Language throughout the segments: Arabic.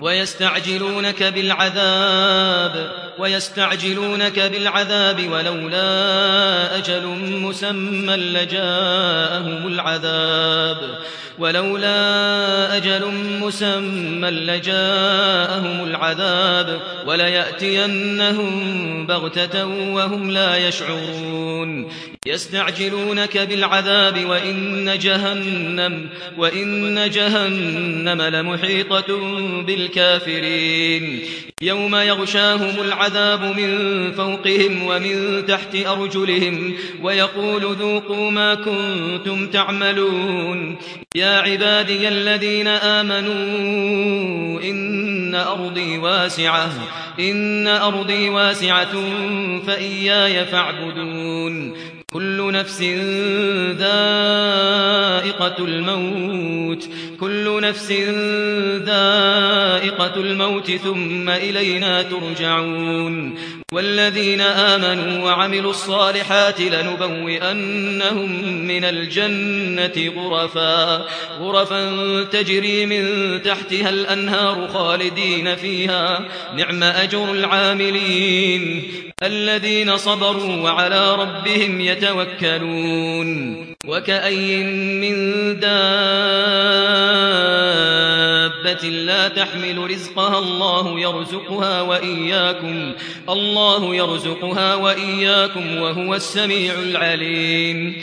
ويستعجلونك بالعذاب ويستعجلونك بالعذاب ولولا أجل مسمى لجاءهم العذاب. ولولا أجل مسمى لجاءهم العذاب وليأتينهم بغتة وهم لا يشعرون. يستعجلونك بالعذاب وإن جهنم وإن جهنم لمحيطة بالكافرين. يوم يغشاهم العذاب من فوقهم ومن تحت أرجلهم ويقول ذوقوا ما كنتم تعملون. يا عبادي الذين آمنوا إن أرضي واسعة إن أرضي واسعة فإياي فاعبدون. كل نفس ذائقة الموت كل نفس ذائقة الموت ثم إلينا ترجعون والذين آمنوا وعملوا الصالحات لنبوئنهم من الجنة غرفا غرفا تجري من تحتها الأنهار خالدين فيها. نعم أجر العاملين الذين صبروا وعلى ربهم يتوكلون. وكأي من لا تحمل رزقها الله يرزقها وإياكم الله يرزقها وإياكم وهو السميع العليم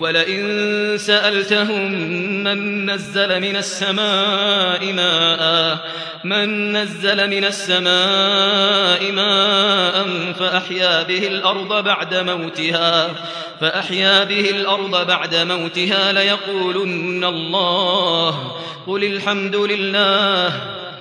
ولئن سألتهم من نزل من السماء ماء من نزل من السماء ماء فأحيا به الأرض بعد موتها فأحيا به الأرض بعد موتها ليقولن الله قل الحمد لله